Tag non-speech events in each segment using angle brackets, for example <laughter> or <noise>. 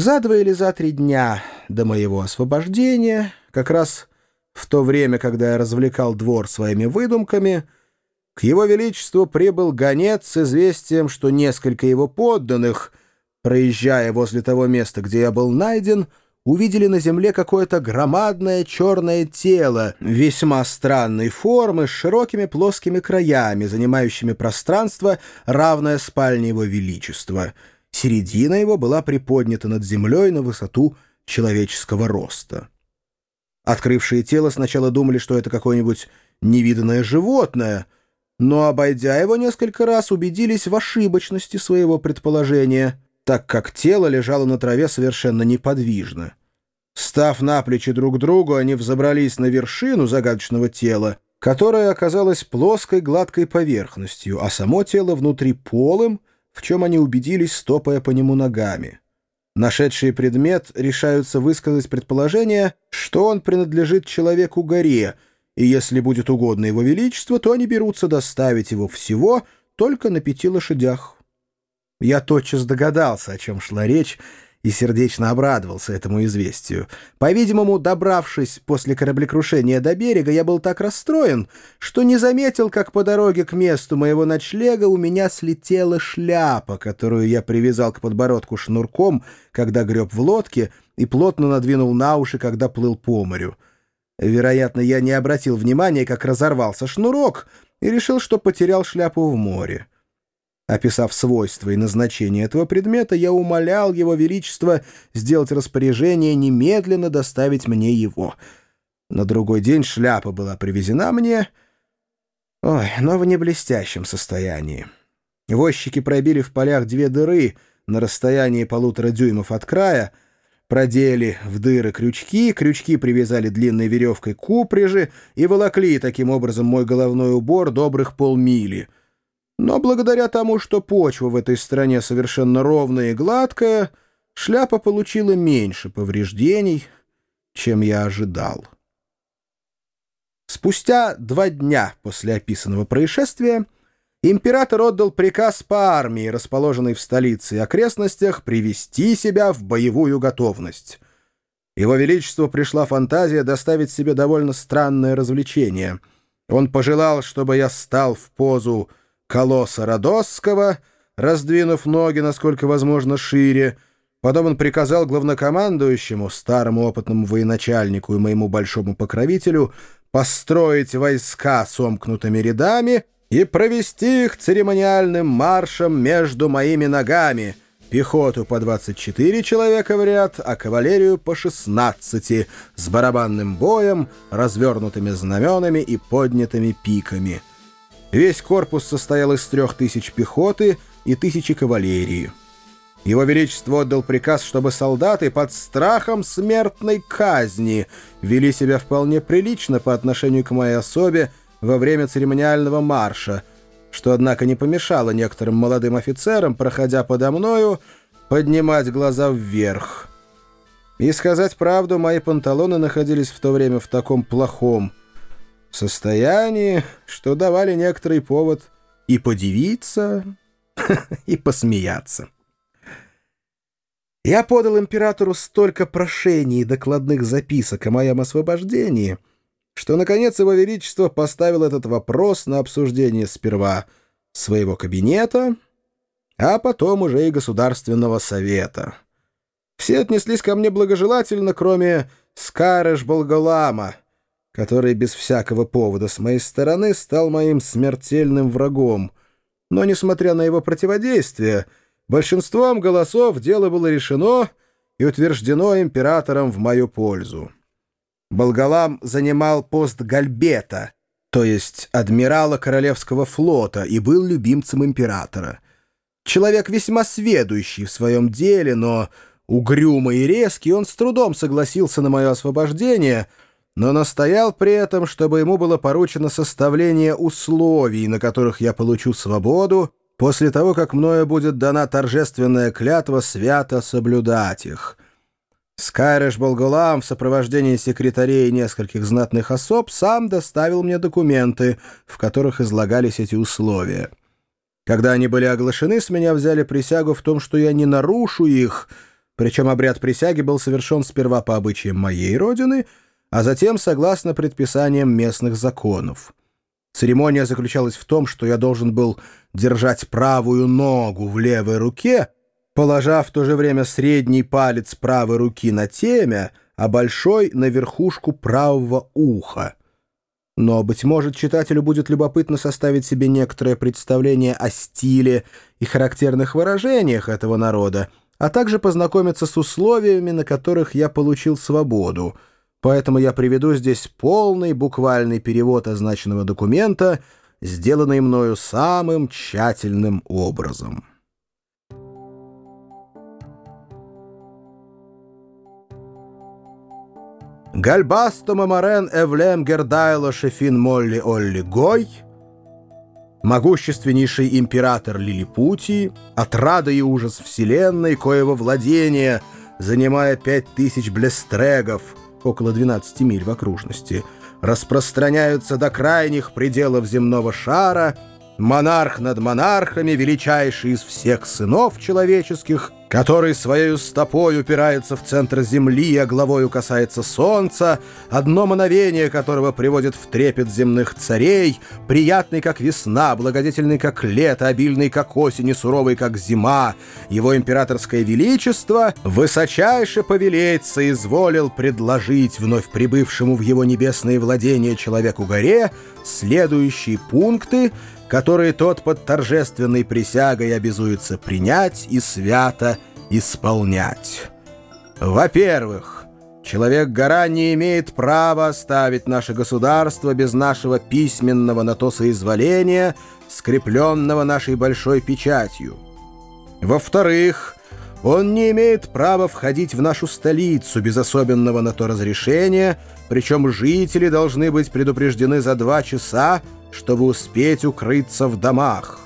За два или за три дня до моего освобождения, как раз в то время, когда я развлекал двор своими выдумками, к его величеству прибыл гонец с известием, что несколько его подданных, проезжая возле того места, где я был найден, увидели на земле какое-то громадное черное тело весьма странной формы с широкими плоскими краями, занимающими пространство, равное спальне его величества. Середина его была приподнята над землей на высоту человеческого роста. Открывшие тело сначала думали, что это какое-нибудь невиданное животное, но, обойдя его несколько раз, убедились в ошибочности своего предположения, так как тело лежало на траве совершенно неподвижно. Став на плечи друг другу, они взобрались на вершину загадочного тела, которое оказалось плоской гладкой поверхностью, а само тело внутри полым, в чем они убедились, стопая по нему ногами. Нашедшие предмет решаются высказать предположение, что он принадлежит человеку-горе, и если будет угодно его величество, то они берутся доставить его всего только на пяти лошадях. Я тотчас догадался, о чем шла речь, и сердечно обрадовался этому известию. По-видимому, добравшись после кораблекрушения до берега, я был так расстроен, что не заметил, как по дороге к месту моего ночлега у меня слетела шляпа, которую я привязал к подбородку шнурком, когда греб в лодке, и плотно надвинул на уши, когда плыл по морю. Вероятно, я не обратил внимания, как разорвался шнурок, и решил, что потерял шляпу в море. Описав свойства и назначение этого предмета, я умолял его величество сделать распоряжение немедленно доставить мне его. На другой день шляпа была привезена мне, ой, но в неблестящем состоянии. Возчики пробили в полях две дыры на расстоянии полутора дюймов от края, продели в дыры крючки, крючки привязали длинной веревкой к упряжи и волокли таким образом мой головной убор добрых полмили — но благодаря тому, что почва в этой стране совершенно ровная и гладкая, шляпа получила меньше повреждений, чем я ожидал. Спустя два дня после описанного происшествия император отдал приказ по армии, расположенной в столице и окрестностях, привести себя в боевую готовность. Его Величеству пришла фантазия доставить себе довольно странное развлечение. Он пожелал, чтобы я стал в позу колосса Родосского, раздвинув ноги, насколько возможно, шире. Потом он приказал главнокомандующему, старому опытному военачальнику и моему большому покровителю, построить войска сомкнутыми рядами и провести их церемониальным маршем между моими ногами, пехоту по 24 человека в ряд, а кавалерию по 16, с барабанным боем, развернутыми знаменами и поднятыми пиками. Весь корпус состоял из трех тысяч пехоты и тысячи кавалерии. Его Величество отдал приказ, чтобы солдаты под страхом смертной казни вели себя вполне прилично по отношению к моей особе во время церемониального марша, что, однако, не помешало некоторым молодым офицерам, проходя подо мною, поднимать глаза вверх. И сказать правду, мои панталоны находились в то время в таком плохом состоянии, что давали некоторый повод и подивиться, <laughs> и посмеяться. Я подал императору столько прошений и докладных записок о моем освобождении, что, наконец, его величество поставил этот вопрос на обсуждение сперва своего кабинета, а потом уже и Государственного совета. Все отнеслись ко мне благожелательно, кроме Скарыш Болголама — который без всякого повода с моей стороны стал моим смертельным врагом. Но, несмотря на его противодействие, большинством голосов дело было решено и утверждено императором в мою пользу. Болгалам занимал пост Гальбета, то есть адмирала Королевского флота, и был любимцем императора. Человек весьма сведущий в своем деле, но угрюмый и резкий, он с трудом согласился на мое освобождение — но настоял при этом, чтобы ему было поручено составление условий, на которых я получу свободу, после того, как мною будет дана торжественная клятва свято соблюдать их. Скайреш Болгулам в сопровождении секретарей нескольких знатных особ сам доставил мне документы, в которых излагались эти условия. Когда они были оглашены, с меня взяли присягу в том, что я не нарушу их — Причем обряд присяги был совершен сперва по обычаям моей родины, а затем согласно предписаниям местных законов. Церемония заключалась в том, что я должен был держать правую ногу в левой руке, положа в то же время средний палец правой руки на темя, а большой — на верхушку правого уха. Но, быть может, читателю будет любопытно составить себе некоторое представление о стиле и характерных выражениях этого народа, а также познакомиться с условиями, на которых я получил свободу — Поэтому я приведу здесь полный буквальный перевод означенного документа, сделанный мною самым тщательным образом. Гальбасто Мамарен Эвлем Гердайло Шефин Молли Олли Гой, могущественнейший император Лилипутии, отрада и ужас вселенной, коего владения, занимая пять тысяч блестрегов — около 12 миль в окружности, распространяются до крайних пределов земного шара, монарх над монархами, величайший из всех сынов человеческих, который своей стопой упирается в центр земли, а головою касается солнца, одно мановение которого приводит в трепет земных царей, приятный, как весна, благодетельный, как лето, обильный, как осень и суровый, как зима, его императорское величество высочайше повелеть соизволил предложить вновь прибывшему в его небесные владения человеку-горе следующие пункты, которые тот под торжественной присягой обязуется принять и свято исполнять. Во-первых, человек-гора не имеет права оставить наше государство без нашего письменного на то соизволения, скрепленного нашей большой печатью. Во-вторых, он не имеет права входить в нашу столицу без особенного на то разрешения, причем жители должны быть предупреждены за два часа, чтобы успеть укрыться в домах.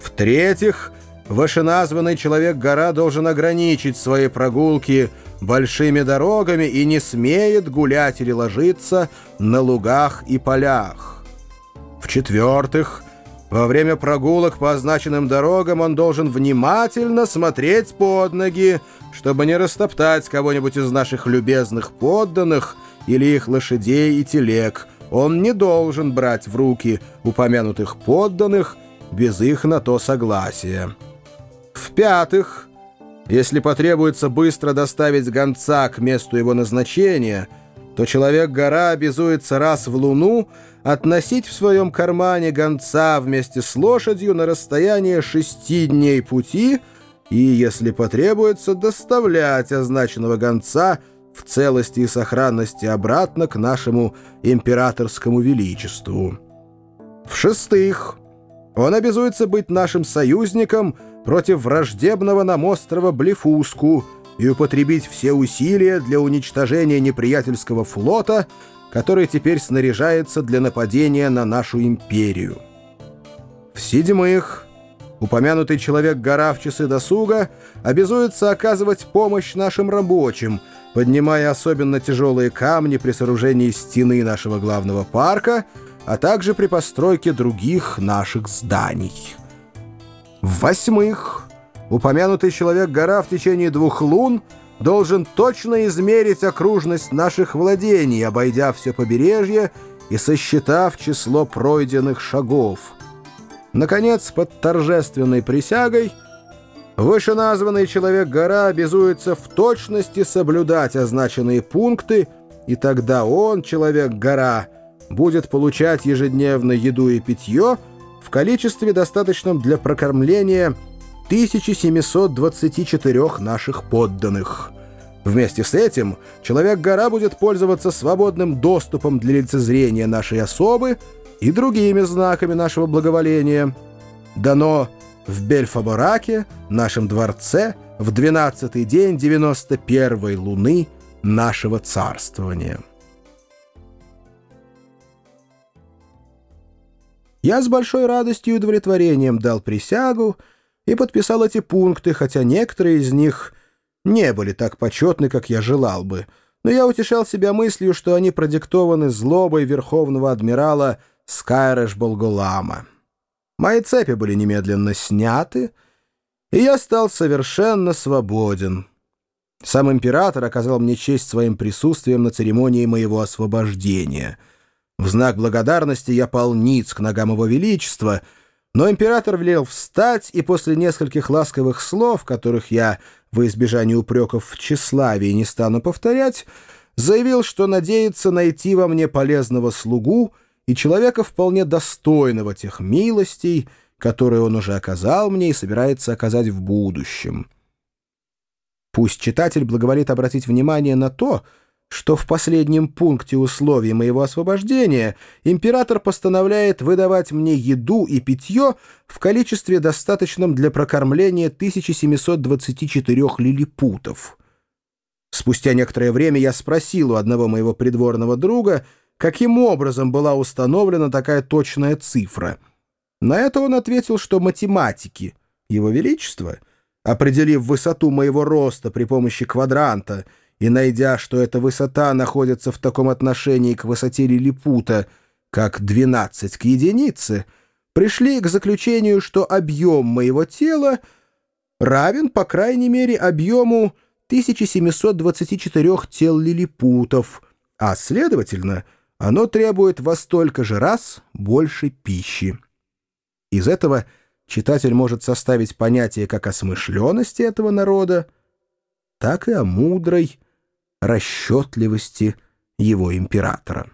В-третьих, вышеназванный человек-гора должен ограничить свои прогулки большими дорогами и не смеет гулять или ложиться на лугах и полях. В-четвертых, во время прогулок по означенным дорогам он должен внимательно смотреть под ноги, чтобы не растоптать кого-нибудь из наших любезных подданных или их лошадей и телег – он не должен брать в руки упомянутых подданных без их на то согласия. В-пятых, если потребуется быстро доставить гонца к месту его назначения, то человек-гора обязуется раз в луну относить в своем кармане гонца вместе с лошадью на расстояние шести дней пути и, если потребуется, доставлять означенного гонца – в целости и сохранности обратно к нашему императорскому величеству. В-шестых, он обязуется быть нашим союзником против враждебного нам острова Блефуску и употребить все усилия для уничтожения неприятельского флота, который теперь снаряжается для нападения на нашу империю. В-седьмых, упомянутый человек-гора в часы досуга обязуется оказывать помощь нашим рабочим – поднимая особенно тяжелые камни при сооружении стены нашего главного парка, а также при постройке других наших зданий. В-восьмых, упомянутый человек-гора в течение двух лун должен точно измерить окружность наших владений, обойдя все побережье и сосчитав число пройденных шагов. Наконец, под торжественной присягой — Вышеназванный человек-гора обязуется в точности соблюдать означенные пункты, и тогда он, человек-гора, будет получать ежедневно еду и питье в количестве, достаточном для прокормления 1724 наших подданных. Вместе с этим человек-гора будет пользоваться свободным доступом для лицезрения нашей особы и другими знаками нашего благоволения. Дано в Бельфабораке, нашем дворце, в двенадцатый день девяносто первой луны нашего царствования. Я с большой радостью и удовлетворением дал присягу и подписал эти пункты, хотя некоторые из них не были так почетны, как я желал бы, но я утешал себя мыслью, что они продиктованы злобой верховного адмирала Скайреш Болголама. Мои цепи были немедленно сняты, и я стал совершенно свободен. Сам император оказал мне честь своим присутствием на церемонии моего освобождения. В знак благодарности я пал ниц к ногам его величества, но император велел встать, и после нескольких ласковых слов, которых я, во избежание упреков в тщеславии, не стану повторять, заявил, что надеется найти во мне полезного слугу и человека вполне достойного тех милостей, которые он уже оказал мне и собирается оказать в будущем. Пусть читатель благоволит обратить внимание на то, что в последнем пункте условий моего освобождения император постановляет выдавать мне еду и питье в количестве достаточном для прокормления 1724 лилипутов. Спустя некоторое время я спросил у одного моего придворного друга, каким образом была установлена такая точная цифра. На это он ответил, что математики, его величество, определив высоту моего роста при помощи квадранта и найдя, что эта высота находится в таком отношении к высоте лилипута, как 12 к единице, пришли к заключению, что объем моего тела равен, по крайней мере, объему 1724 тел лилипутов, а, следовательно, оно требует во столько же раз больше пищи. Из этого читатель может составить понятие как о смышленности этого народа, так и о мудрой расчетливости его императора.